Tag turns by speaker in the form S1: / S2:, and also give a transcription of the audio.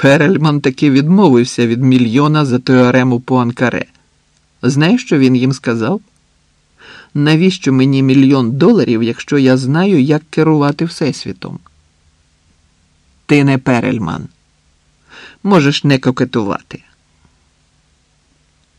S1: Перельман таки відмовився від мільйона за теорему Пуанкаре. Знаєш, що він їм сказав? Навіщо мені мільйон доларів, якщо я знаю, як керувати Всесвітом? Ти не Перельман. Можеш не кокетувати.